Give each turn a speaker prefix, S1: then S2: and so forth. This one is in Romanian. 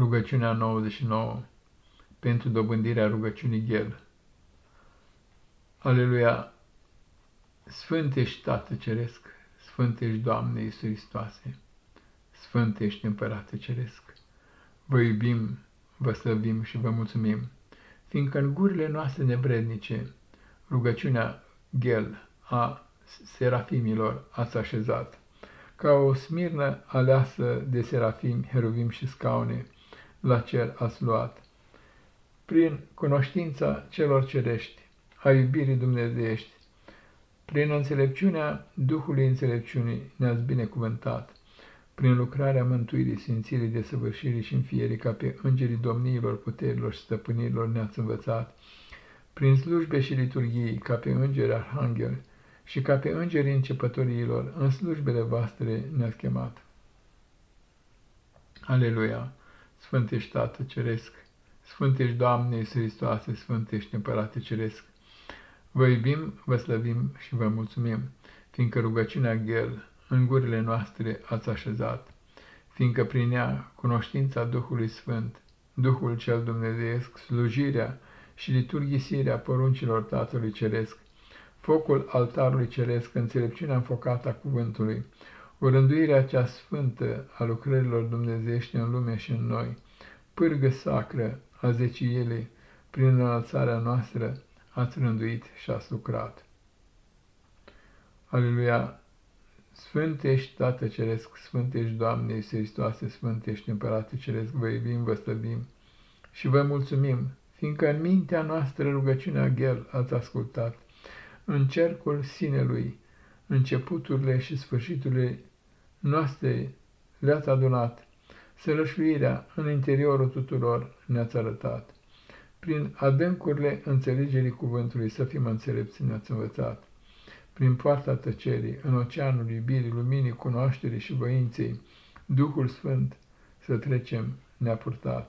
S1: Rugăciunea 99 pentru dobândirea rugăciunii Ghel. Aleluia! Sfânt ești, Tată Ceresc, Sfânt ești, Doamne Iisus Hristoase, Sfânt ești, Împărate Ceresc. Vă iubim, vă slăvim și vă mulțumim, fiindcă în gurile noastre nebrednice rugăciunea Ghel a serafimilor ați așezat, ca o smirnă aleasă de serafimi, heruvim și scaune, la cer ați luat. Prin cunoștința celor cerești, a iubirii dumnezeiești, prin înțelepciunea Duhului înțelepciunii ne-ați binecuvântat, prin lucrarea mântuirii, sfințirii, desăvârșirii și înfierii, ca pe îngerii domniilor, puterilor și stăpânirilor ne-ați învățat, prin slujbe și liturghii, ca pe îngeri arhanghel și ca pe îngerii începătoriilor, în slujbele voastre ne-ați chemat. Aleluia! Sfânt ești Tată Ceresc, Sfânt ești Doamne Iisus Hristoase, Sfânt ești Împărate Ceresc. Vă iubim, vă slăvim și vă mulțumim, fiindcă rugăciunea Ghel în gurile noastre ați așezat, fiindcă prin ea cunoștința Duhului Sfânt, Duhul cel Dumnezeiesc, slujirea și liturghisirea poruncilor Tatălui Ceresc, focul altarului ceresc, înțelepciunea înfocată a cuvântului, Orânduirea cea sfântă a lucrărilor dumnezeiești în lume și în noi, pârgă sacră a zecielei, prin înălțarea noastră ați rânduit și ați lucrat. Aleluia! Sfânt ești, Tată Ceresc, Sfânt ești, Doamne Iisus Hristoase, Sfânt ești, Împărate Ceresc, vă iubim, vă slăbim și vă mulțumim, fiindcă în mintea noastră rugăciunea Ghel ați ascultat, în cercul sinelui, începuturile și sfârșiturile noastre le-ați adunat, sălășluirea în interiorul tuturor ne-ați arătat. Prin adâncurile înțelegerii cuvântului să fim înțelepți ne-ați învățat. Prin poarta tăcerii, în oceanul iubirii, luminii, cunoașterii și voinței, Duhul Sfânt să trecem ne-a purtat.